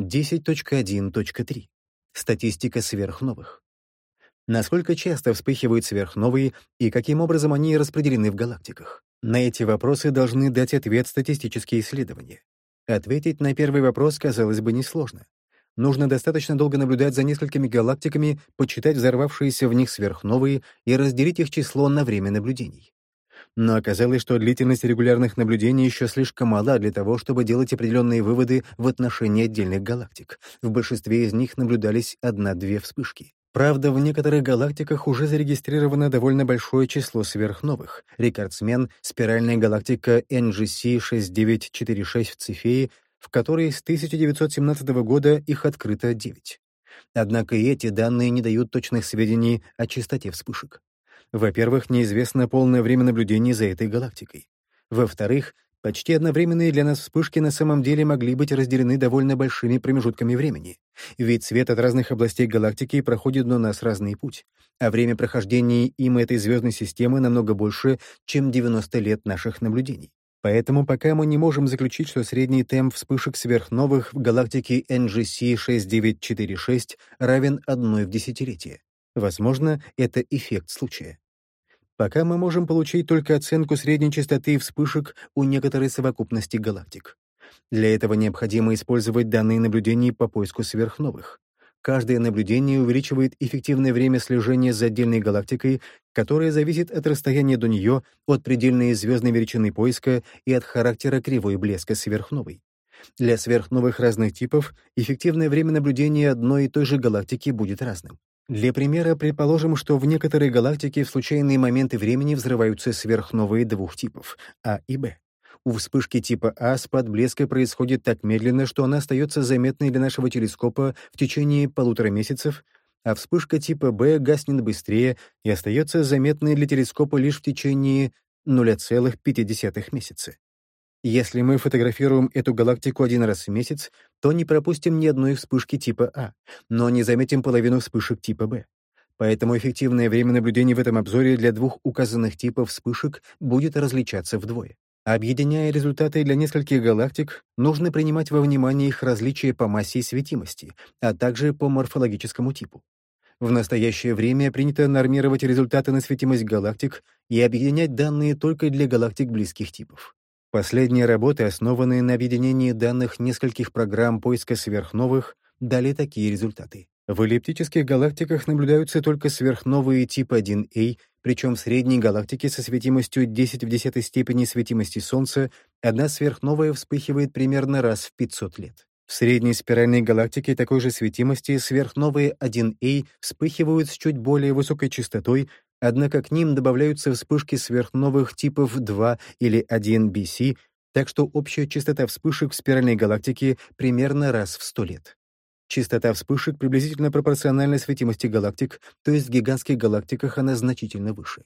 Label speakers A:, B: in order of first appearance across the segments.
A: 10.1.3. Статистика сверхновых. Насколько часто вспыхивают сверхновые и каким образом они распределены в галактиках? На эти вопросы должны дать ответ статистические исследования. Ответить на первый вопрос, казалось бы, несложно. Нужно достаточно долго наблюдать за несколькими галактиками, почитать взорвавшиеся в них сверхновые и разделить их число на время наблюдений. Но оказалось, что длительность регулярных наблюдений еще слишком мала для того, чтобы делать определенные выводы в отношении отдельных галактик. В большинстве из них наблюдались одна-две вспышки. Правда, в некоторых галактиках уже зарегистрировано довольно большое число сверхновых. Рекордсмен — спиральная галактика NGC 6946 в Цефее, в которой с 1917 года их открыто 9. Однако и эти данные не дают точных сведений о частоте вспышек. Во-первых, неизвестно полное время наблюдений за этой галактикой. Во-вторых, Почти одновременные для нас вспышки на самом деле могли быть разделены довольно большими промежутками времени. Ведь свет от разных областей галактики проходит на нас разный путь, а время прохождения им этой звездной системы намного больше, чем 90 лет наших наблюдений. Поэтому пока мы не можем заключить, что средний темп вспышек сверхновых в галактике NGC 6946 равен одной в десятилетие. Возможно, это эффект случая. Пока мы можем получить только оценку средней частоты вспышек у некоторой совокупности галактик. Для этого необходимо использовать данные наблюдений по поиску сверхновых. Каждое наблюдение увеличивает эффективное время слежения за отдельной галактикой, которое зависит от расстояния до нее, от предельной звездной величины поиска и от характера кривой блеска сверхновой. Для сверхновых разных типов эффективное время наблюдения одной и той же галактики будет разным. Для примера предположим, что в некоторой галактике в случайные моменты времени взрываются сверхновые двух типов — А и Б. У вспышки типа А спад блеска происходит так медленно, что она остается заметной для нашего телескопа в течение полутора месяцев, а вспышка типа Б гаснет быстрее и остается заметной для телескопа лишь в течение 0,5 месяца. Если мы фотографируем эту галактику один раз в месяц, то не пропустим ни одной вспышки типа А, но не заметим половину вспышек типа Б. Поэтому эффективное время наблюдений в этом обзоре для двух указанных типов вспышек будет различаться вдвое. Объединяя результаты для нескольких галактик, нужно принимать во внимание их различия по массе и светимости, а также по морфологическому типу. В настоящее время принято нормировать результаты на светимость галактик и объединять данные только для галактик близких типов. Последние работы, основанные на объединении данных нескольких программ поиска сверхновых, дали такие результаты. В эллиптических галактиках наблюдаются только сверхновые типа 1А, причем в средней галактике со светимостью 10 в 10 степени светимости Солнца одна сверхновая вспыхивает примерно раз в 500 лет. В средней спиральной галактике такой же светимости сверхновые 1А вспыхивают с чуть более высокой частотой, Однако к ним добавляются вспышки сверхновых типов 2 или 1 BC, так что общая частота вспышек в спиральной галактике примерно раз в 100 лет. Частота вспышек приблизительно пропорциональна светимости галактик, то есть в гигантских галактиках она значительно выше.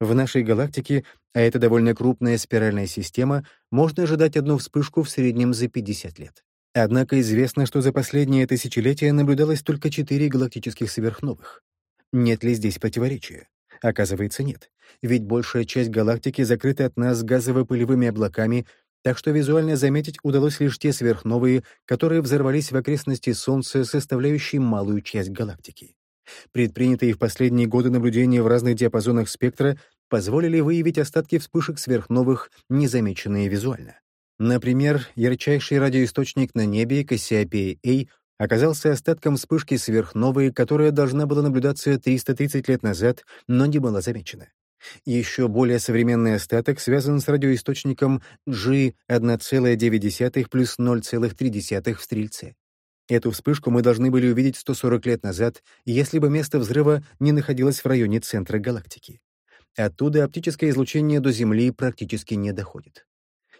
A: В нашей галактике, а это довольно крупная спиральная система, можно ожидать одну вспышку в среднем за 50 лет. Однако известно, что за последнее тысячелетие наблюдалось только четыре галактических сверхновых. Нет ли здесь противоречия? Оказывается, нет. Ведь большая часть галактики закрыта от нас газово-пылевыми облаками, так что визуально заметить удалось лишь те сверхновые, которые взорвались в окрестности Солнца, составляющей малую часть галактики. Предпринятые в последние годы наблюдения в разных диапазонах спектра позволили выявить остатки вспышек сверхновых, незамеченные визуально. Например, ярчайший радиоисточник на небе Кассиопея-А оказался остатком вспышки сверхновой, которая должна была наблюдаться 330 лет назад, но не была замечена. Еще более современный остаток связан с радиоисточником G1,9 плюс 0,3 в Стрельце. Эту вспышку мы должны были увидеть 140 лет назад, если бы место взрыва не находилось в районе центра галактики. Оттуда оптическое излучение до Земли практически не доходит.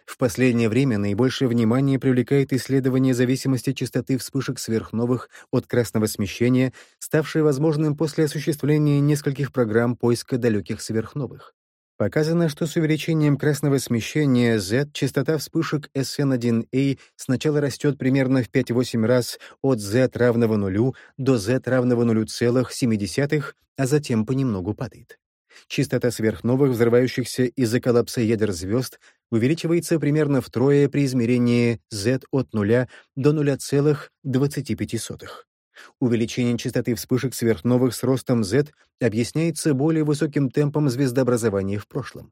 A: В последнее время наибольшее внимание привлекает исследование зависимости частоты вспышек сверхновых от красного смещения, ставшее возможным после осуществления нескольких программ поиска далеких сверхновых. Показано, что с увеличением красного смещения Z частота вспышек SN1A сначала растет примерно в 5-8 раз от Z равного нулю до Z равного 0,7, а затем понемногу падает. Частота сверхновых, взрывающихся из-за коллапса ядер звезд, увеличивается примерно втрое при измерении z от 0 до 0,25. Увеличение частоты вспышек сверхновых с ростом z объясняется более высоким темпом звездообразования в прошлом.